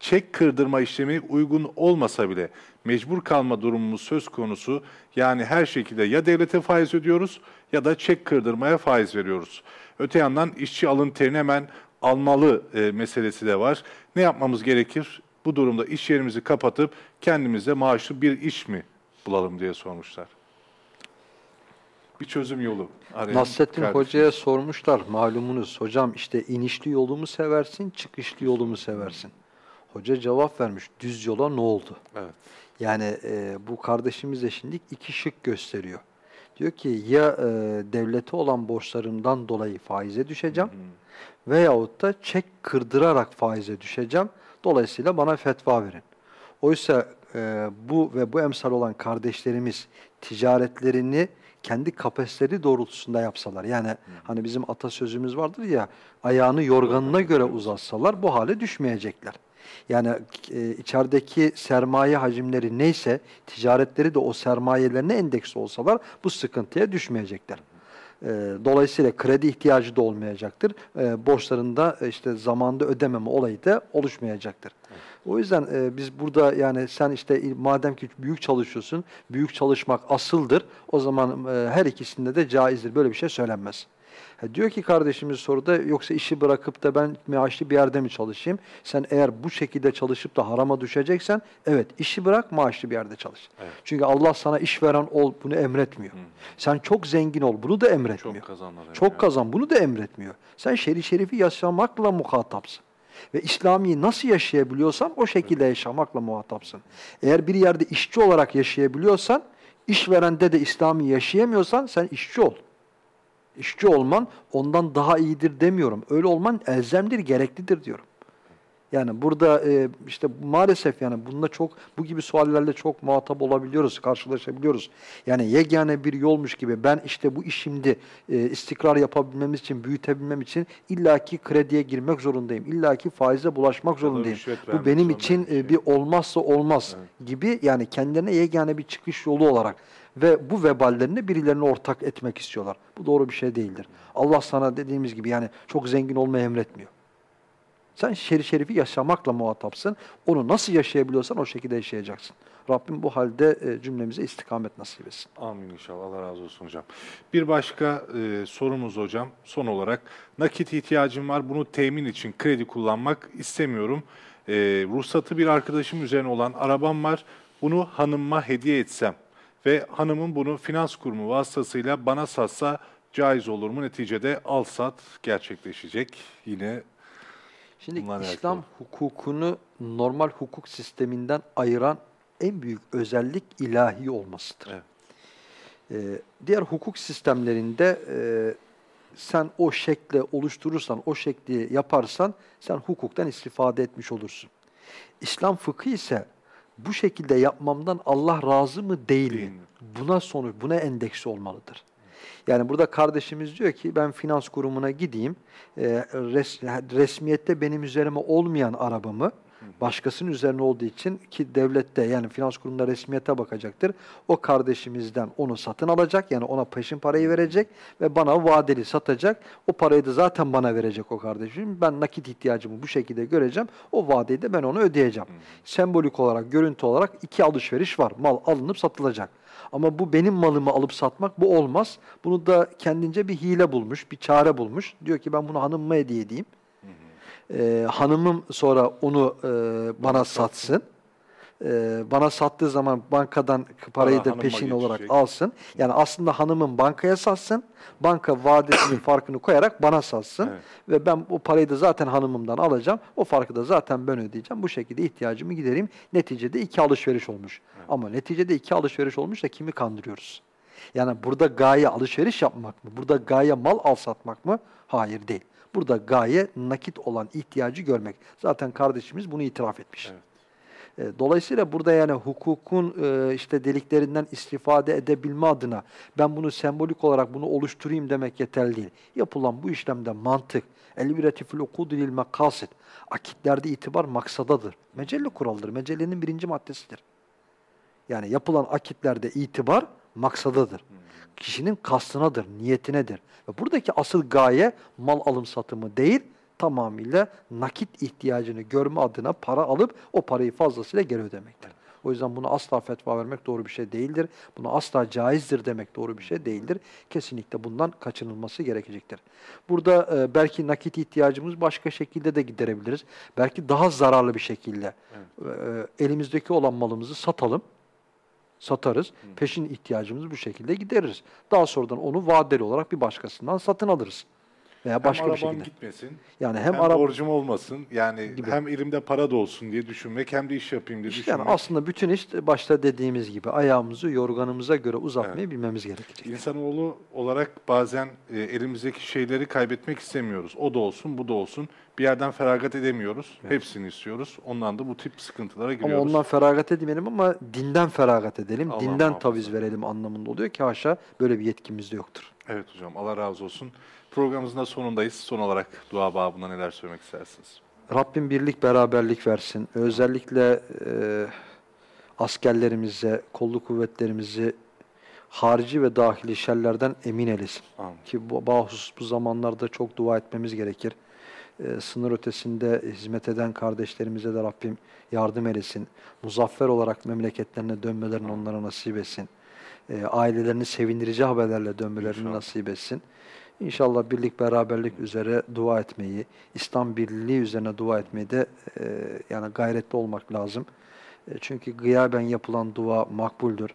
Çek kırdırma işlemi uygun olmasa bile mecbur kalma durumumuz söz konusu. Yani her şekilde ya devlete faiz ödüyoruz ya da çek kırdırmaya faiz veriyoruz. Öte yandan işçi alın terini hemen almalı e, meselesi de var. Ne yapmamız gerekir? Bu durumda iş yerimizi kapatıp kendimize maaşlı bir iş mi bulalım diye sormuşlar. Bir çözüm yolu. Nasrettin kardeşimiz. Hoca'ya sormuşlar malumunuz. Hocam işte inişli yolu mu seversin, çıkışlı yolu mu seversin? Hoca cevap vermiş. Düz yola ne oldu? Evet. Yani e, bu kardeşimiz de şimdi iki şık gösteriyor. Diyor ki ya e, devlete olan borçlarımdan dolayı faize düşeceğim veyahut da çek kırdırarak faize düşeceğim. Dolayısıyla bana fetva verin. Oysa e, bu ve bu emsal olan kardeşlerimiz ticaretlerini kendi kapasiteleri doğrultusunda yapsalar. Yani hani bizim atasözümüz vardır ya ayağını yorganına göre uzatsalar bu hale düşmeyecekler. Yani e, içerideki sermaye hacimleri neyse ticaretleri de o sermayelerine endeksli olsalar bu sıkıntıya düşmeyecekler. E, dolayısıyla kredi ihtiyacı da olmayacaktır. E, borçlarında e, işte zamanda ödememe olayı da oluşmayacaktır. O yüzden biz burada yani sen işte madem ki büyük çalışıyorsun, büyük çalışmak asıldır. O zaman her ikisinde de caizdir. Böyle bir şey söylenmez. Ha, diyor ki kardeşimiz soruda yoksa işi bırakıp da ben maaşlı bir yerde mi çalışayım? Sen eğer bu şekilde çalışıp da harama düşeceksen evet işi bırak maaşlı bir yerde çalış. Evet. Çünkü Allah sana işveren ol bunu emretmiyor. Sen çok zengin ol bunu da emretmiyor. Çok kazanlar. Çok kazan bunu da emretmiyor. Sen şerif şerifi yaşamakla muhatapsın. Ve İslami'yi nasıl yaşayabiliyorsan o şekilde yaşamakla muhatapsın. Eğer bir yerde işçi olarak yaşayabiliyorsan, işverende de İslami yaşayamıyorsan sen işçi ol. İşçi olman ondan daha iyidir demiyorum. Öyle olman elzemdir, gereklidir diyorum. Yani burada e, işte maalesef yani bunda çok bu gibi suallerle çok muhatap olabiliyoruz, karşılaşabiliyoruz. Yani yegane bir yolmuş gibi ben işte bu iş şimdi e, istikrar yapabilmemiz için, büyütebilmem için illaki krediye girmek zorundayım. illaki faize bulaşmak zorundayım. Bu benim için bir e, bir olmazsa olmaz gibi yani kendilerine yegane bir çıkış yolu olarak ve bu veballerini birilerine ortak etmek istiyorlar. Bu doğru bir şey değildir. Allah sana dediğimiz gibi yani çok zengin olmayı emretmiyor. Sen şerif şerifi yaşamakla muhatapsın. Onu nasıl yaşayabiliyorsan o şekilde yaşayacaksın. Rabbim bu halde e, cümlemize istikamet nasip etsin. Amin inşallah. Allah razı olsun hocam. Bir başka e, sorumuz hocam. Son olarak nakit ihtiyacım var. Bunu temin için kredi kullanmak istemiyorum. E, ruhsatı bir arkadaşım üzerine olan arabam var. Bunu hanımıma hediye etsem ve hanımın bunu finans kurumu vasıtasıyla bana satsa caiz olur mu? Neticede al sat gerçekleşecek. Yine Şimdi İslam alakalı. hukukunu normal hukuk sisteminden ayıran en büyük özellik ilahi olmasıdır. Evet. Ee, diğer hukuk sistemlerinde e, sen o şekle oluşturursan, o şekli yaparsan sen hukuktan istifade etmiş olursun. İslam fıkhı ise bu şekilde yapmamdan Allah razı mı değil, Değil mi? mi? Buna sonuç, buna endeksi olmalıdır. Yani burada kardeşimiz diyor ki ben finans kurumuna gideyim, e, res, resmiyette benim üzerime olmayan arabamı başkasının üzerine olduğu için ki devlette yani finans kurumunda resmiyete bakacaktır. O kardeşimizden onu satın alacak yani ona peşin parayı verecek ve bana vadeli satacak. O parayı da zaten bana verecek o kardeşim. Ben nakit ihtiyacımı bu şekilde göreceğim. O vadeyi de ben ona ödeyeceğim. Sembolik olarak, görüntü olarak iki alışveriş var. Mal alınıp satılacak. Ama bu benim malımı alıp satmak bu olmaz. Bunu da kendince bir hile bulmuş, bir çare bulmuş. Diyor ki ben bunu hanımıma hediye edeyim. Ee, hanımım sonra onu e, bana satsın. e, bana sattığı zaman bankadan parayı da peşin olarak alsın. Yani aslında hanımın bankaya satsın. Banka vadesinin farkını koyarak bana satsın. Evet. Ve ben o parayı da zaten hanımımdan alacağım. O farkı da zaten ben ödeyeceğim. Bu şekilde ihtiyacımı gidereyim. Neticede iki alışveriş olmuş. Ama neticede iki alışveriş olmuş da kimi kandırıyoruz? Yani burada gaye alışveriş yapmak mı? Burada gaye mal al satmak mı? Hayır değil. Burada gaye nakit olan ihtiyacı görmek. Zaten kardeşimiz bunu itiraf etmiş. Evet. E, Dolayısıyla burada yani hukukun e, işte deliklerinden istifade edebilme adına ben bunu sembolik olarak bunu oluşturayım demek yeterli değil. Yapılan bu işlemde mantık, elbireti fil lil makasid. Akitlerde itibar maksadadır. Mecelle kuralıdır. Mecellenin birinci maddesidir. Yani yapılan akitlerde itibar maksadadır. Kişinin kastınadır, niyetinedir. Ve buradaki asıl gaye mal alım satımı değil, tamamıyla nakit ihtiyacını görme adına para alıp o parayı fazlasıyla geri ödemektir. O yüzden buna asla fetva vermek doğru bir şey değildir. Buna asla caizdir demek doğru bir şey değildir. Kesinlikle bundan kaçınılması gerekecektir. Burada e, belki nakit ihtiyacımız başka şekilde de giderebiliriz. Belki daha zararlı bir şekilde e, elimizdeki olan malımızı satalım satarız. Peşin ihtiyacımızı bu şekilde gideririz. Daha sonradan onu vadeli olarak bir başkasından satın alırız. Veya başka hem bir şekilde. gitmesin, Yani hem, hem, araba borcum olmasın. Yani Gibi. hem elimde para da olsun diye düşünmek hem de iş yapayım diye İşte düşünmek. yani aslında bütün iş başta dediğimiz gibi ayağımızı yorganımıza göre uzatmayı bilmemiz gerekecek. İnsanoğlu olarak bazen e, elimizdeki şeyleri kaybetmek istemiyoruz. O da olsun, bu da olsun. Bir yerden feragat edemiyoruz. Hepsini istiyoruz. Ondan da bu tip sıkıntılara Ama giriyoruz. ondan feragat etmeyelim ama dinden feragat edelim, Allah dinden muhafaza. taviz verelim anlamında oluyor ki haşa böyle bir yetkimiz de yoktur. Evet hocam Allah razı olsun. Programımızın da sonundayız. Son olarak dua babına neler söylemek istersiniz? Rabbim birlik beraberlik versin. Özellikle e, askerlerimize, kolluk kuvvetlerimizi harici ve dahili şerlerden emin eylesin. Amin. Ki bu, bahus bu zamanlarda çok dua etmemiz gerekir. E, sınır ötesinde hizmet eden kardeşlerimize de Rabbim yardım eylesin. Muzaffer olarak memleketlerine dönmelerini onlara nasip etsin. E, ailelerini sevindirici haberlerle dönmelerini İnşallah. nasip etsin. İnşallah birlik beraberlik üzere dua etmeyi, İslam birliği üzerine dua etmeyi de e, yani gayretli olmak lazım. E, çünkü gıyaben yapılan dua makbuldür.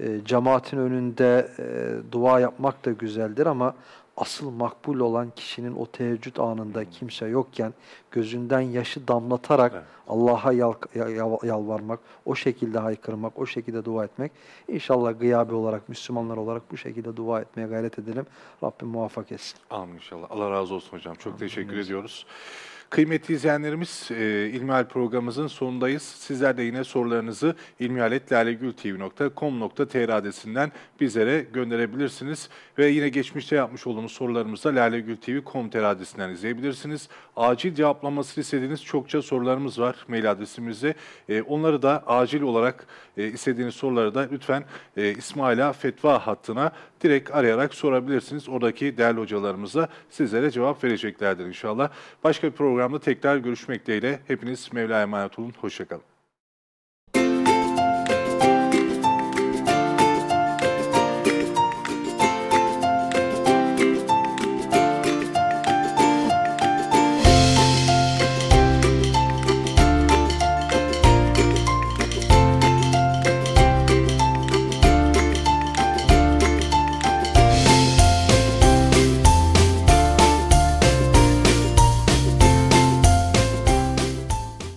E, cemaatin önünde e, dua yapmak da güzeldir ama asıl makbul olan kişinin o teheccüd anında kimse yokken gözünden yaşı damlatarak Evet. Allah'a yal- yal- yalvarmak, o şekilde haykırmak, o şekilde dua etmek. İnşallah gıyabi olarak, Müslümanlar olarak bu şekilde dua etmeye gayret edelim. Rabbim muvaffak etsin. Amin inşallah. Allah razı olsun hocam. Çok teşekkür ediyoruz. Kıymetli izleyenlerimiz, e, İlmihal programımızın sonundayız. Sizler de yine sorularınızı ilmihaletlalegültv.com.tr adresinden bizlere gönderebilirsiniz. Ve yine geçmişte yapmış olduğumuz sorularımızı da lalegültv.com.tr adresinden izleyebilirsiniz. Acil cevaplamasını istediğiniz çokça sorularımız var mail adresimizde. E, onları da acil olarak e, istediğiniz soruları da lütfen e, İsmaila Fetva hattına direkt arayarak sorabilirsiniz. Oradaki değerli hocalarımız da sizlere cevap vereceklerdir inşallah. Başka bir programda tekrar görüşmek dileğiyle. Hepiniz Mevla'ya emanet olun. Hoşçakalın.